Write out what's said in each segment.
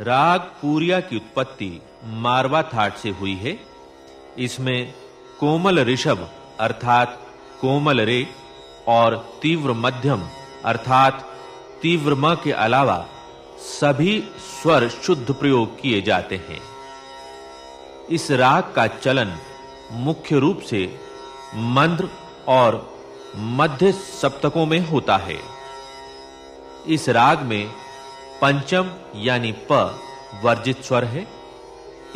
राग पूरिया की उत्पत्ति मारवा थाट से हुई है। इसमें कोमल ऋषभ अर्थात कोमल रे और तीव्र मध्यम अर्थात तीव्र म के अलावा सभी स्वर शुद्ध प्रयोग किए जाते हैं। इस राग का चलन मुख्य रूप से मंद्र और मध्य सप्तकों में होता है। इस राग में पंचम यानी प वर्जित स्वर है।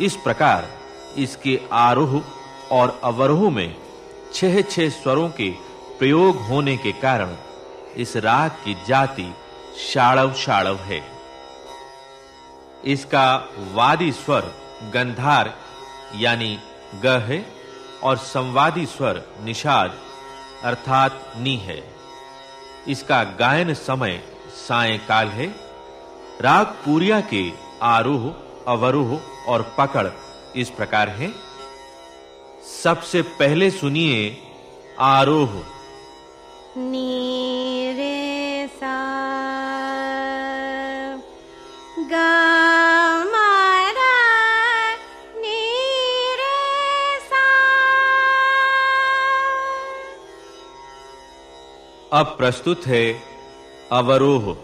इस प्रकार इसके आरोह और अवरोह में छह छह स्वरों के प्रयोग होने के कारण इस राग की जाति शाड़व शाड़व है। इसका वादी स्वर गंधार यानी ग है और संवादी स्वर निषाद अर्थात नी है। इसका गायन समय सायंकाल है। राग पूरिया के आरोह अवरोह और पकड़ इस प्रकार है। सबसे पहले सुनिए आरोह। नी रे सा ग म र नी रे सा। अब प्रस्तुत है अवरोह।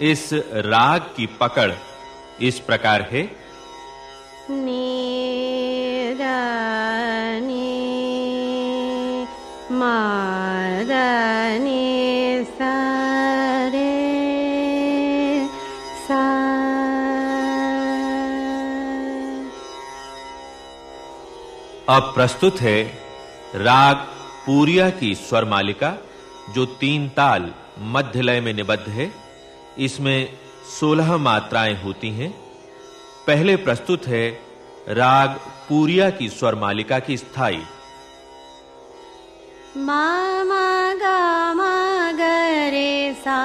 इस राग की पकड़ इस प्रकार है। नी द नी म द नी सा रे सा अब प्रस्तुत है राग पूरिया की स्वर मालिका जो तीन ताल मध्य लय में निबद्ध है। इसमें 16 मात्राएँ होती हैं। पहले प्रस्तुत है राग पूरिया की स्वर मालिका की स्थायी मा मा गा मा ग रे सा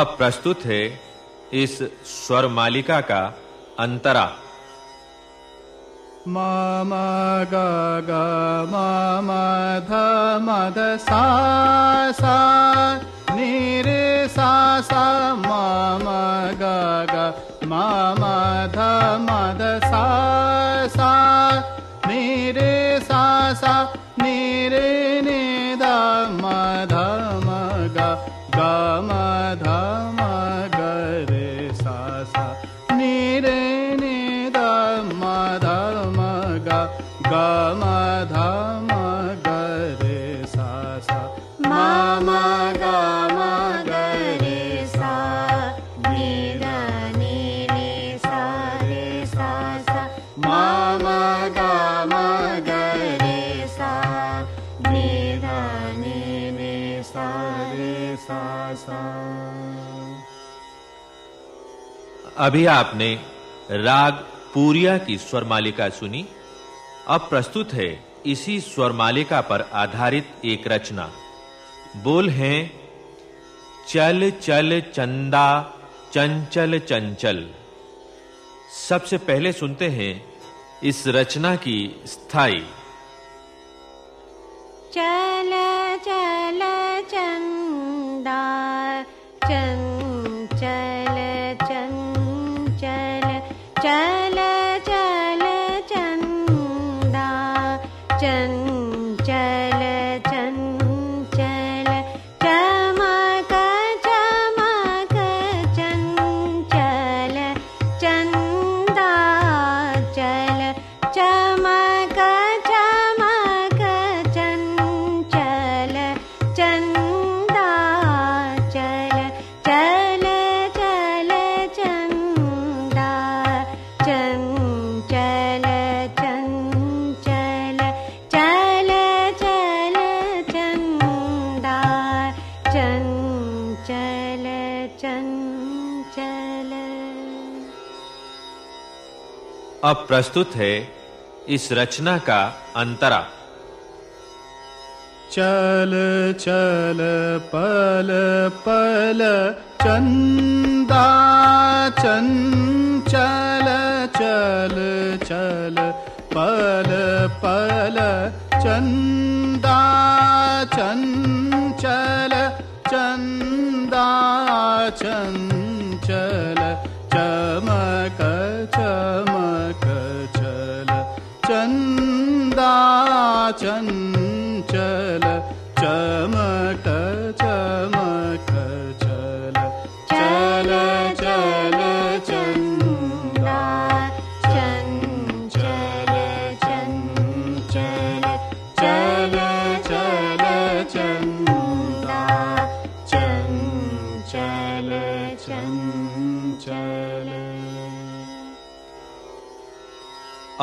अब प्रस्तुत है इस स्वर मालिका का अंतरा। म ग ग म म ध म ध सा सा नि रे सा सा म म ग ग म म ध म ध सा सा नि रे सा सा ध म ग ग म ध म ग रे सा सा म म ग म ग रे सा नि ध नि नि सा रे सा सा म म ग म ग रे सा नि ध नि नि सा रे सा सा अभी आपने राग पूरिया की स्वर मालिका सुनी। अब प्रस्तुत है इसी स्वर मालिका पर आधारित एक रचना। बोल हैं, चल चल, चंदा, चंचल चंचल। सबसे पहले सुनते हैं इस रचना की स्थायी। चल चल, चंदा अब प्रस्तुत है इस रचना का अंतरा। चल चल, पल पल, चंदा चंचल चल चल चल, पल पल, चंदा चंचल चंदा चंचल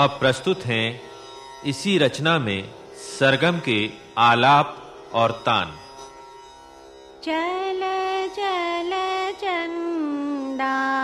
अब प्रस्तुत हैं इसी रचना में सरगम के आलाप और तान। चल चल चंदा।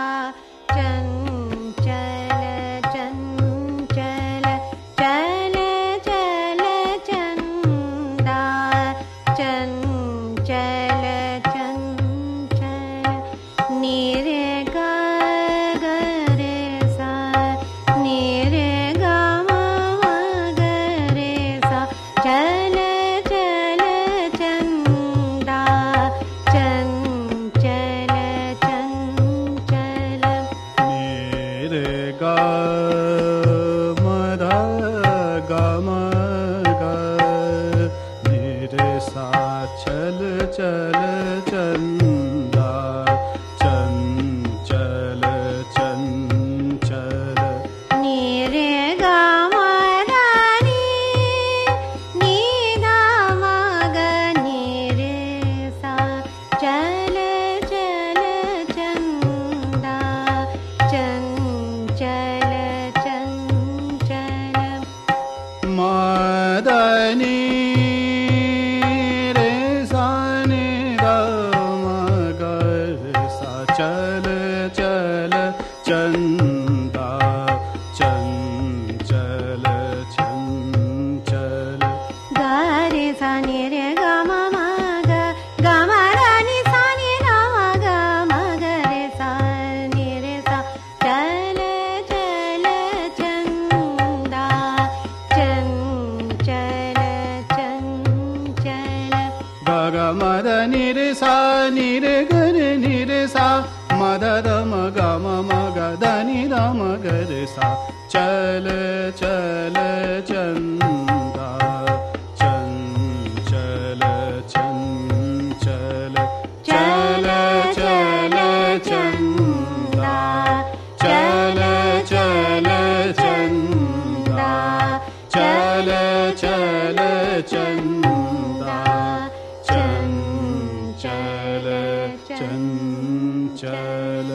सा चल चल चंदा चल चल चंदा चल चल चंदा चल चल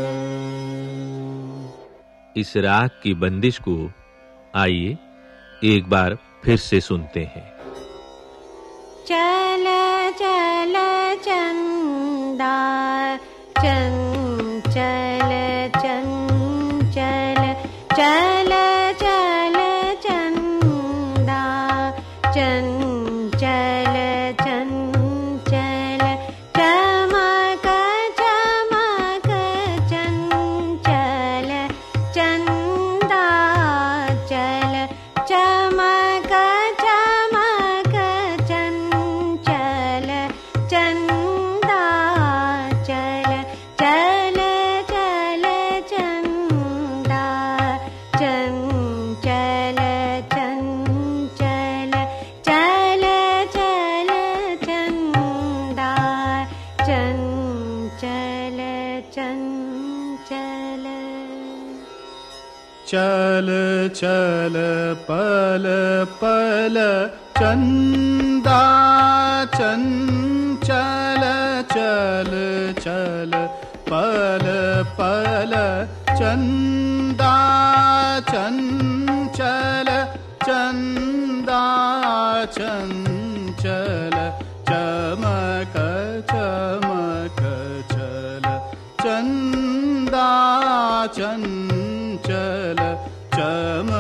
इस राग की बंदिश को आइए। एक बार फिर से सुनते हैं। चल चल चंदा। चल चल पल पल चन्दा चञ्चल चन्दा चञ्चल चमक चमक चल चन्दा चञ्चल चमक